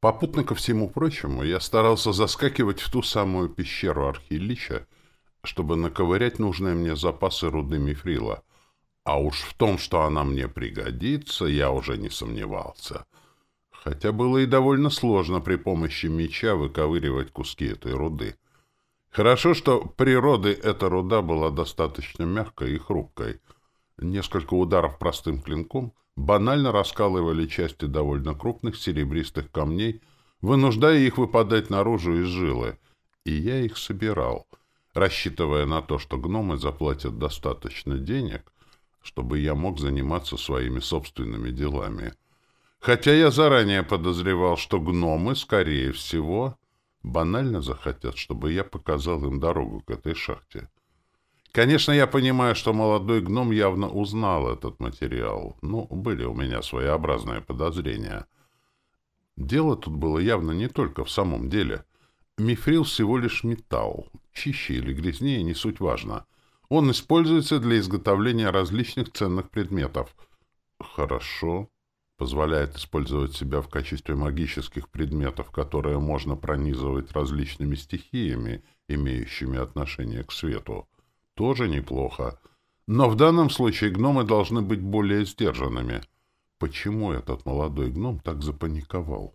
Попутно ко всему прочему, я старался заскакивать в ту самую пещеру Архилича, чтобы наковырять нужные мне запасы руды мифрила. А уж в том, что она мне пригодится, я уже не сомневался. Хотя было и довольно сложно при помощи меча выковыривать куски этой руды. Хорошо, что природы эта руда была достаточно мягкой и хрупкой. Несколько ударов простым клинком банально раскалывали части довольно крупных серебристых камней, вынуждая их выпадать наружу из жилы, и я их собирал, рассчитывая на то, что гномы заплатят достаточно денег, чтобы я мог заниматься своими собственными делами. Хотя я заранее подозревал, что гномы, скорее всего, банально захотят, чтобы я показал им дорогу к этой шахте. Конечно, я понимаю, что молодой гном явно узнал этот материал. Ну, были у меня своеобразные подозрения. Дело тут было явно не только в самом деле. Мифрил всего лишь металл. Чище или грязнее, не суть важно. Он используется для изготовления различных ценных предметов. Хорошо позволяет использовать себя в качестве магических предметов, которые можно пронизывать различными стихиями, имеющими отношение к свету. Тоже неплохо. Но в данном случае гномы должны быть более сдержанными. Почему этот молодой гном так запаниковал?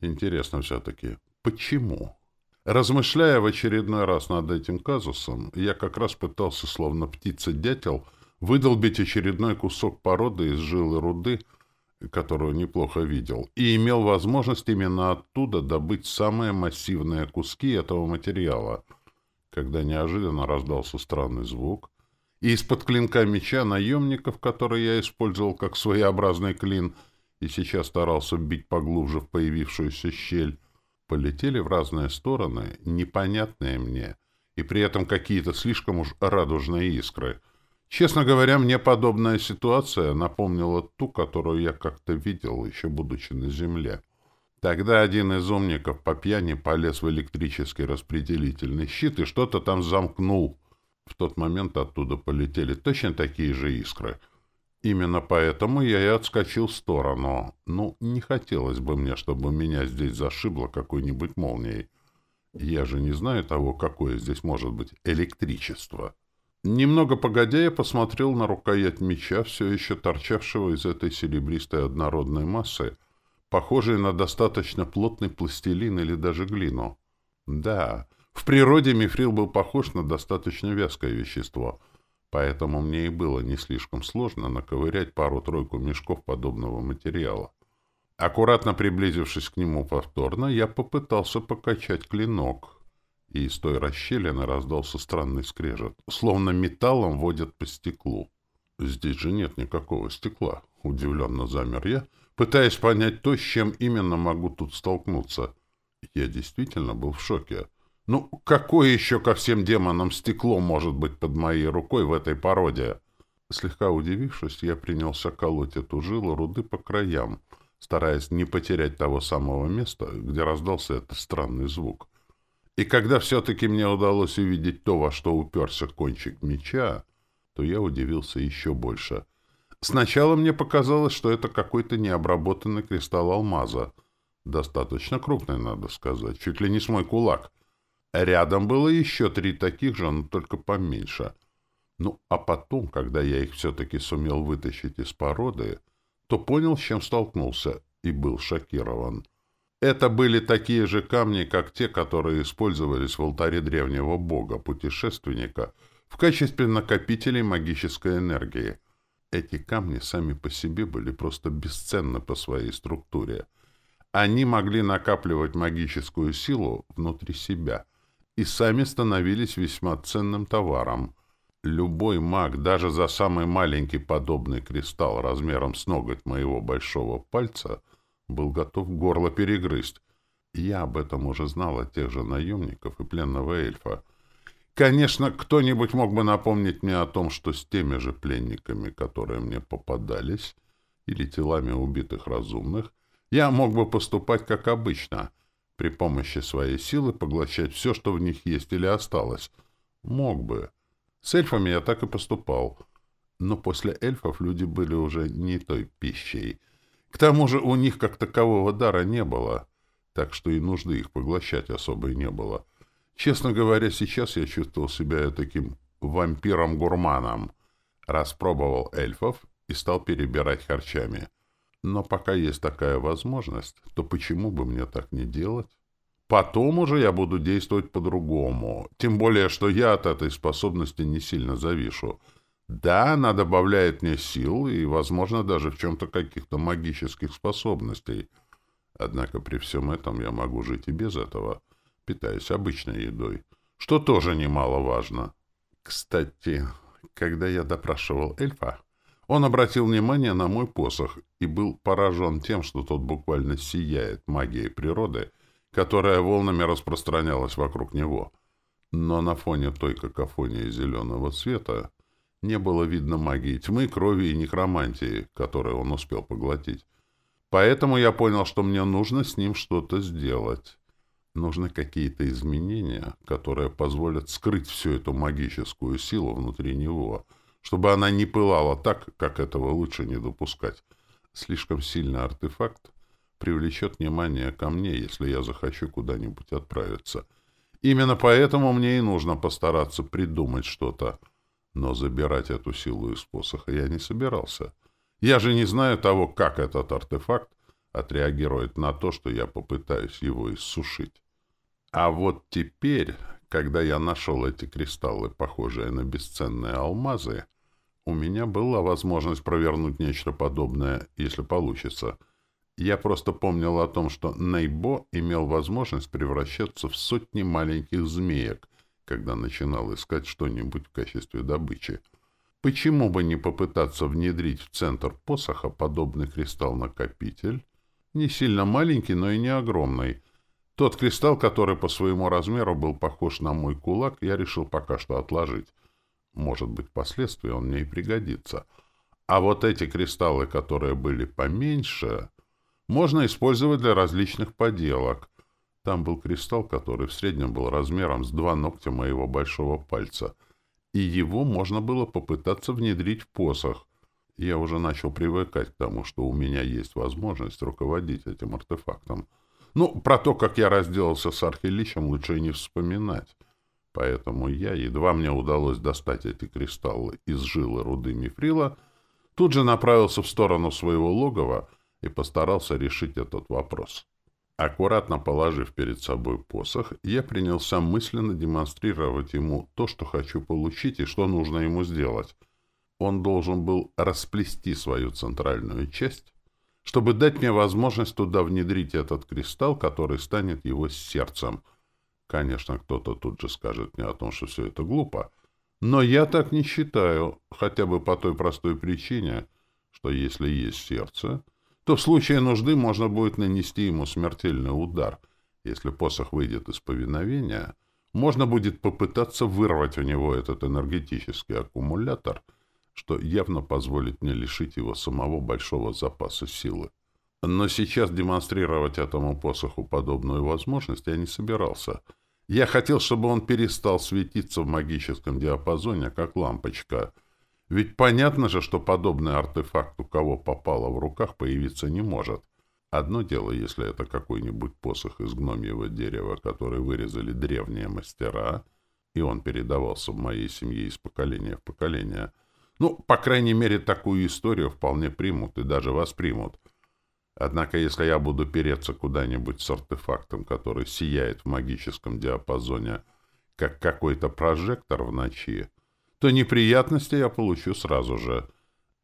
Интересно все-таки, почему? Размышляя в очередной раз над этим казусом, я как раз пытался, словно птица-дятел, выдолбить очередной кусок породы из жилы руды, которую неплохо видел, и имел возможность именно оттуда добыть самые массивные куски этого материала, когда неожиданно раздался странный звук, и из-под клинка меча наемников, который я использовал как своеобразный клин и сейчас старался бить поглубже в появившуюся щель, полетели в разные стороны, непонятные мне, и при этом какие-то слишком уж радужные искры — Честно говоря, мне подобная ситуация напомнила ту, которую я как-то видел, еще будучи на земле. Тогда один из умников по пьяни полез в электрический распределительный щит и что-то там замкнул. В тот момент оттуда полетели точно такие же искры. Именно поэтому я и отскочил в сторону. Ну, не хотелось бы мне, чтобы меня здесь зашибло какой-нибудь молнией. Я же не знаю того, какое здесь может быть электричество. Немного погодя, я посмотрел на рукоять меча, все еще торчавшего из этой серебристой однородной массы, похожей на достаточно плотный пластилин или даже глину. Да, в природе мифрил был похож на достаточно вязкое вещество, поэтому мне и было не слишком сложно наковырять пару-тройку мешков подобного материала. Аккуратно приблизившись к нему повторно, я попытался покачать клинок — и из той расщелины раздался странный скрежет, словно металлом водят по стеклу. «Здесь же нет никакого стекла», — удивленно замер я, пытаясь понять то, с чем именно могу тут столкнуться. Я действительно был в шоке. «Ну, какое еще ко всем демонам стекло может быть под моей рукой в этой породе?» Слегка удивившись, я принялся колоть эту жилу руды по краям, стараясь не потерять того самого места, где раздался этот странный звук. И когда все-таки мне удалось увидеть то, во что уперся кончик меча, то я удивился еще больше. Сначала мне показалось, что это какой-то необработанный кристалл алмаза. Достаточно крупный, надо сказать, чуть ли не с мой кулак. Рядом было еще три таких же, но только поменьше. Ну, а потом, когда я их все-таки сумел вытащить из породы, то понял, с чем столкнулся, и был шокирован. Это были такие же камни, как те, которые использовались в алтаре древнего бога, путешественника, в качестве накопителей магической энергии. Эти камни сами по себе были просто бесценны по своей структуре. Они могли накапливать магическую силу внутри себя и сами становились весьма ценным товаром. Любой маг, даже за самый маленький подобный кристалл размером с ноготь моего большого пальца — был готов горло перегрызть. Я об этом уже знал от тех же наемников и пленного эльфа. Конечно, кто-нибудь мог бы напомнить мне о том, что с теми же пленниками, которые мне попадались, или телами убитых разумных, я мог бы поступать как обычно, при помощи своей силы поглощать все, что в них есть или осталось. Мог бы. С эльфами я так и поступал. Но после эльфов люди были уже не той пищей — к тому же у них как такового дара не было. так что и нужды их поглощать особой не было. Честно говоря, сейчас я чувствовал себя таким вампиром-гурманом. Распробовал эльфов и стал перебирать харчами. Но пока есть такая возможность, то почему бы мне так не делать? Потом уже я буду действовать по-другому. Тем более, что я от этой способности не сильно завишу. Да, она добавляет мне сил и, возможно, даже в чем-то каких-то магических способностей. Однако при всем этом я могу жить и без этого, питаясь обычной едой, что тоже немаловажно. Кстати, когда я допрашивал эльфа, он обратил внимание на мой посох и был поражен тем, что тот буквально сияет магией природы, которая волнами распространялась вокруг него. Но на фоне той какофонии зеленого цвета не было видно магии тьмы, крови и некромантии, которую он успел поглотить. Поэтому я понял, что мне нужно с ним что-то сделать. Нужны какие-то изменения, которые позволят скрыть всю эту магическую силу внутри него, чтобы она не пылала так, как этого лучше не допускать. Слишком сильный артефакт привлечет внимание ко мне, если я захочу куда-нибудь отправиться. Именно поэтому мне и нужно постараться придумать что-то, но забирать эту силу из посоха я не собирался. Я же не знаю того, как этот артефакт отреагирует на то, что я попытаюсь его иссушить. А вот теперь, когда я нашел эти кристаллы, похожие на бесценные алмазы, у меня была возможность провернуть нечто подобное, если получится. Я просто помнил о том, что Нейбо имел возможность превращаться в сотни маленьких змеек, когда начинал искать что-нибудь в качестве добычи. Почему бы не попытаться внедрить в центр посоха подобный кристалл-накопитель? Не сильно маленький, но и не огромный. Тот кристалл, который по своему размеру был похож на мой кулак, я решил пока что отложить. Может быть, впоследствии он мне и пригодится. А вот эти кристаллы, которые были поменьше, можно использовать для различных поделок. Там был кристалл, который в среднем был размером с два ногтя моего большого пальца, и его можно было попытаться внедрить в посох. Я уже начал привыкать к тому, что у меня есть возможность руководить этим артефактом. Ну, про то, как я разделался с архилищем, лучше и не вспоминать. Поэтому я, едва мне удалось достать эти кристаллы из жилы руды мифрила, тут же направился в сторону своего логова и постарался решить этот вопрос. Аккуратно положив перед собой посох, я принялся мысленно демонстрировать ему то, что хочу получить и что нужно ему сделать. Он должен был расплести свою центральную часть, чтобы дать мне возможность туда внедрить этот кристалл, который станет его сердцем. Конечно, кто-то тут же скажет мне о том, что все это глупо, но я так не считаю, хотя бы по той простой причине, что если есть сердце — то в случае нужды можно будет нанести ему смертельный удар. Если посох выйдет из повиновения, можно будет попытаться вырвать у него этот энергетический аккумулятор, что явно позволит мне лишить его самого большого запаса силы. Но сейчас демонстрировать этому посоху подобную возможность я не собирался. Я хотел, чтобы он перестал светиться в магическом диапазоне, как лампочка — ведь понятно же, что подобный артефакт у кого попало в руках появиться не может. Одно дело, если это какой-нибудь посох из гномьего дерева, который вырезали древние мастера, и он передавался в моей семье из поколения в поколение. Ну, по крайней мере, такую историю вполне примут и даже воспримут. Однако, если я буду переться куда-нибудь с артефактом, который сияет в магическом диапазоне, как какой-то прожектор в ночи, то неприятности я получу сразу же.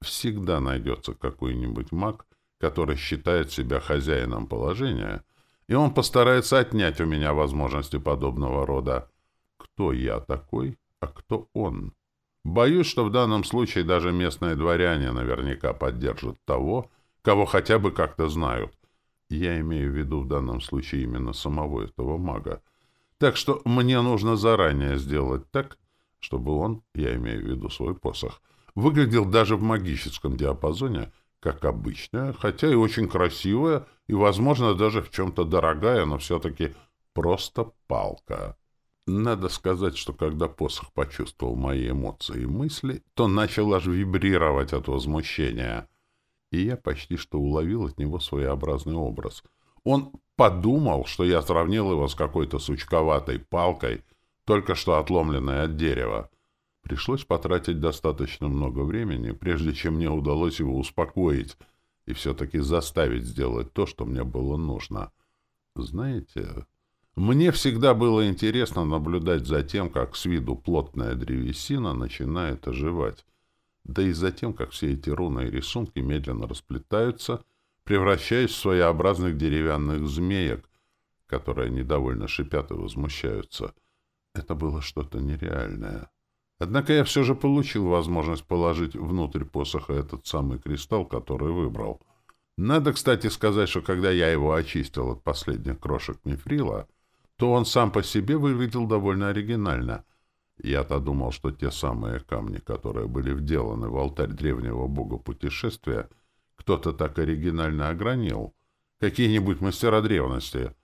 Всегда найдется какой-нибудь маг, который считает себя хозяином положения, и он постарается отнять у меня возможности подобного рода. Кто я такой, а кто он? Боюсь, что в данном случае даже местные дворяне наверняка поддержат того, кого хотя бы как-то знают. Я имею в виду в данном случае именно самого этого мага. Так что мне нужно заранее сделать так, чтобы он, я имею в виду свой посох, выглядел даже в магическом диапазоне, как обычная, хотя и очень красивая, и, возможно, даже в чем-то дорогая, но все-таки просто палка. Надо сказать, что когда посох почувствовал мои эмоции и мысли, то начал аж вибрировать от возмущения, и я почти что уловил от него своеобразный образ. Он подумал, что я сравнил его с какой-то сучковатой палкой, только что отломленной от дерева. Пришлось потратить достаточно много времени, прежде чем мне удалось его успокоить и все-таки заставить сделать то, что мне было нужно. Знаете, мне всегда было интересно наблюдать за тем, как с виду плотная древесина начинает оживать, да и за тем, как все эти руны и рисунки медленно расплетаются, превращаясь в своеобразных деревянных змеек, которые недовольно шипят и возмущаются. Это было что-то нереальное. Однако я все же получил возможность положить внутрь посоха этот самый кристалл, который выбрал. Надо, кстати, сказать, что когда я его очистил от последних крошек мифрила, то он сам по себе выглядел довольно оригинально. Я-то думал, что те самые камни, которые были вделаны в алтарь древнего бога путешествия, кто-то так оригинально огранил. Какие-нибудь мастера древности.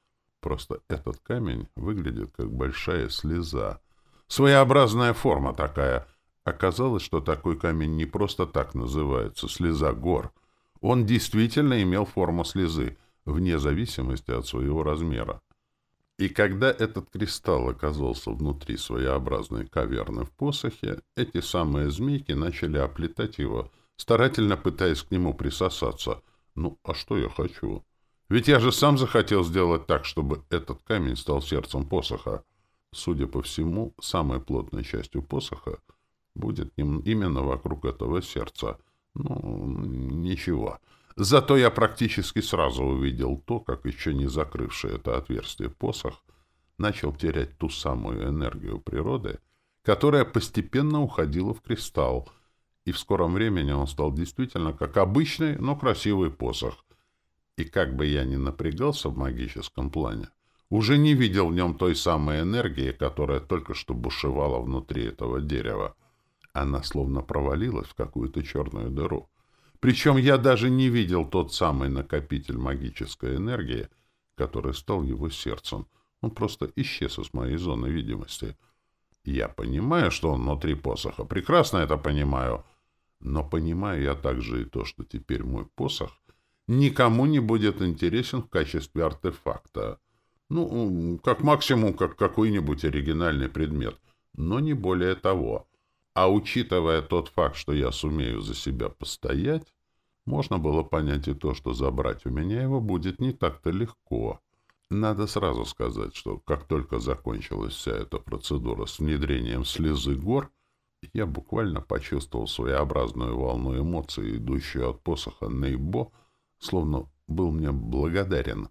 Просто этот камень выглядит как большая слеза. Своеобразная форма такая. Оказалось, что такой камень не просто так называется — слеза гор. Он действительно имел форму слезы, вне зависимости от своего размера. И когда этот кристалл оказался внутри своеобразной каверны в посохе, эти самые змейки начали оплетать его, старательно пытаясь к нему присосаться. Ну, а что я хочу? Ведь я же сам захотел сделать так, чтобы этот камень стал сердцем посоха. Судя по всему, самой плотной частью посоха будет именно вокруг этого сердца. Ну, ничего. Зато я практически сразу увидел то, как еще не закрывший это отверстие посох начал терять ту самую энергию природы, которая постепенно уходила в кристалл, и в скором времени он стал действительно как обычный, но красивый посох. И как бы я ни напрягался в магическом плане, уже не видел в нем той самой энергии, которая только что бушевала внутри этого дерева. Она словно провалилась в какую-то черную дыру. Причем я даже не видел тот самый накопитель магической энергии, который стал его сердцем. Он просто исчез из моей зоны видимости. Я понимаю, что он внутри посоха, прекрасно это понимаю. Но понимаю я также и то, что теперь мой посох никому не будет интересен в качестве артефакта. Ну, как максимум, как какой-нибудь оригинальный предмет, но не более того. А учитывая тот факт, что я сумею за себя постоять, можно было понять и то, что забрать у меня его будет не так-то легко. Надо сразу сказать, что как только закончилась вся эта процедура с внедрением слезы гор, я буквально почувствовал своеобразную волну эмоций, идущую от посоха Нейбо, словно был мне благодарен.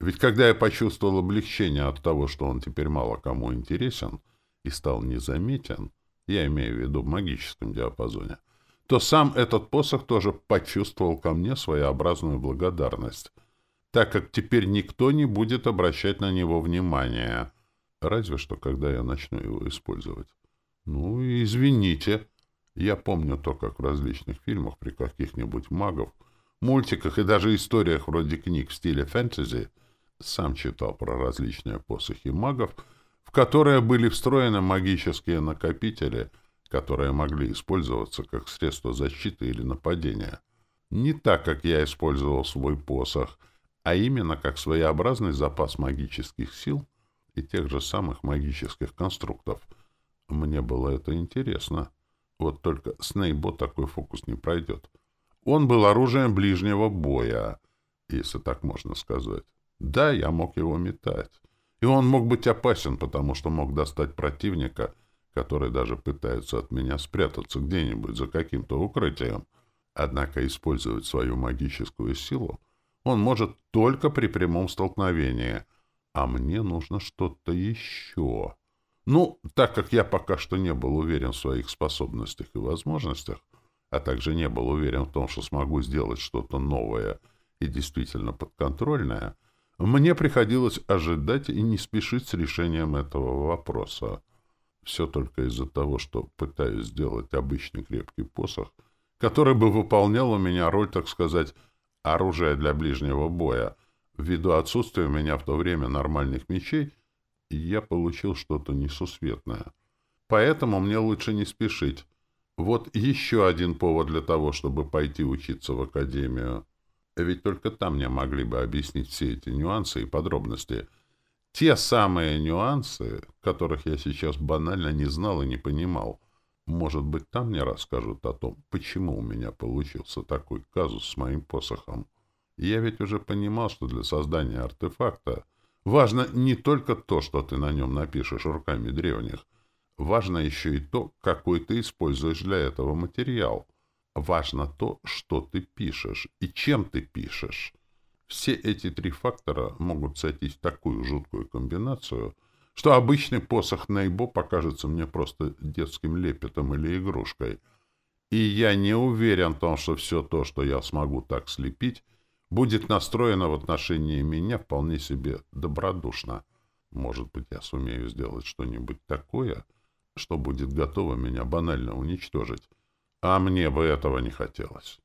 Ведь когда я почувствовал облегчение от того, что он теперь мало кому интересен и стал незаметен, я имею в виду в магическом диапазоне, то сам этот посох тоже почувствовал ко мне своеобразную благодарность, так как теперь никто не будет обращать на него внимания, разве что когда я начну его использовать. Ну, извините. Я помню то, как в различных фильмах при каких-нибудь магов, мультиках и даже историях вроде книг в стиле фэнтези сам читал про различные посохи магов — которые были встроены магические накопители, которые могли использоваться как средство защиты или нападения. Не так, как я использовал свой посох, а именно как своеобразный запас магических сил и тех же самых магических конструктов. Мне было это интересно. Вот только с Нейбо такой фокус не пройдет. Он был оружием ближнего боя, если так можно сказать. Да, я мог его метать. И он мог быть опасен, потому что мог достать противника, который даже пытается от меня спрятаться где-нибудь за каким-то укрытием. Однако использовать свою магическую силу он может только при прямом столкновении. А мне нужно что-то еще. Ну, так как я пока что не был уверен в своих способностях и возможностях, а также не был уверен в том, что смогу сделать что-то новое и действительно подконтрольное, мне приходилось ожидать и не спешить с решением этого вопроса. Все только из-за того, что пытаюсь сделать обычный крепкий посох, который бы выполнял у меня роль, так сказать, оружия для ближнего боя. Ввиду отсутствия у меня в то время нормальных мечей, я получил что-то несусветное. Поэтому мне лучше не спешить. Вот еще один повод для того, чтобы пойти учиться в академию. Ведь только там мне могли бы объяснить все эти нюансы и подробности. Те самые нюансы, которых я сейчас банально не знал и не понимал. Может быть, там мне расскажут о том, почему у меня получился такой казус с моим посохом. Я ведь уже понимал, что для создания артефакта важно не только то, что ты на нем напишешь руками древних, важно еще и то, какой ты используешь для этого материал. Важно то, что ты пишешь и чем ты пишешь. Все эти три фактора могут сойтись в такую жуткую комбинацию, что обычный посох Нейбо покажется мне просто детским лепетом или игрушкой. И я не уверен в том, что все то, что я смогу так слепить, будет настроено в отношении меня вполне себе добродушно. Может быть, я сумею сделать что-нибудь такое, что будет готово меня банально уничтожить. А мне бы этого не хотелось.